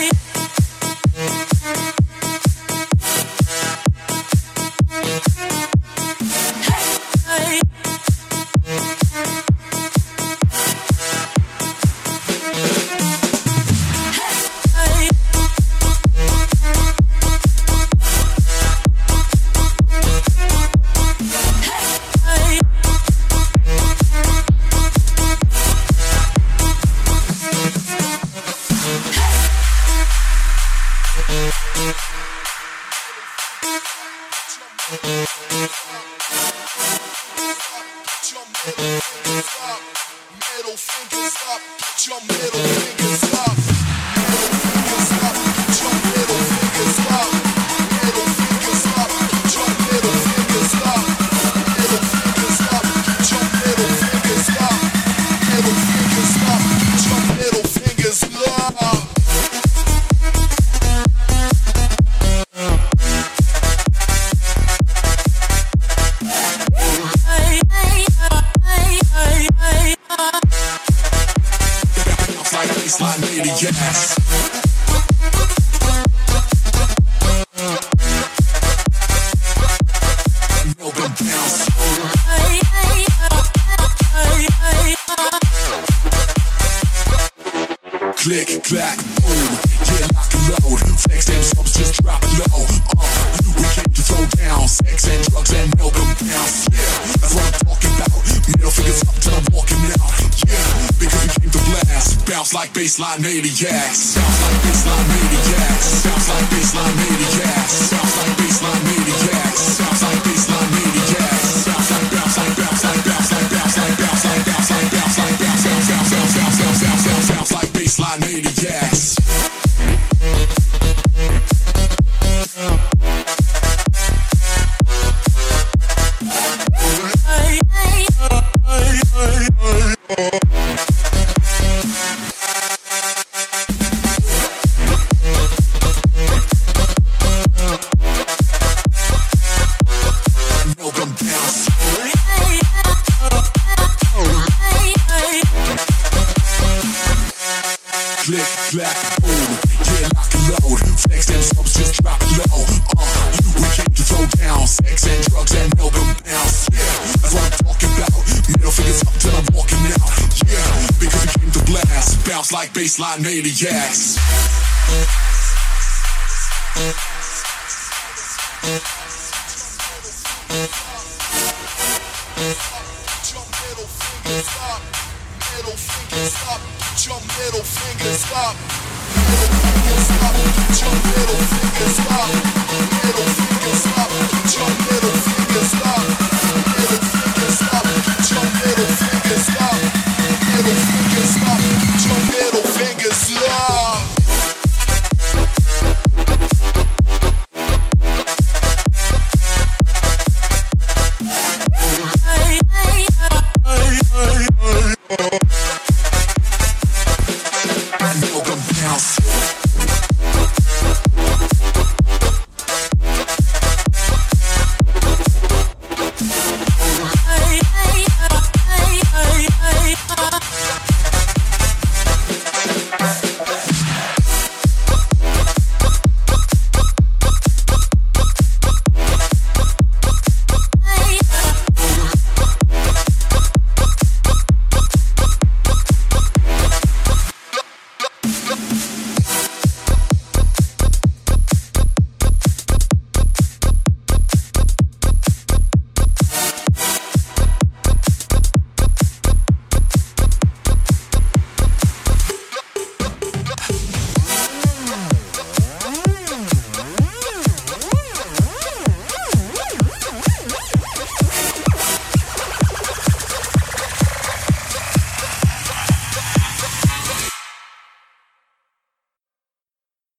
Yeah. Put your middle fingers up. Put your middle fingers up. lady ass. Click, clack, boom, yeah, lock and load. Flex them subs, just drop. Baseline maniacs. Sounds like baseline maniacs. Sounds like baseline maniacs. Sounds like baseline maniacs. Sounds like baseline maniacs. Sounds like bounce like bounce like bounce like bounce like bounce like bounce like bounce like bounce sounds sounds sounds sounds sounds sounds sounds sounds like baseline maniacs. Yeah, lock and load. Flex them subs, just drop low. Uh, we came to throw down sex and drugs and bounce. Yeah, that's what I'm talking about. Middle fingers I'm walking out. Yeah, because we came to blast, bounce like baseline maniacs. Jump middle fingers up, middle fingers up. Get your middle fingers up.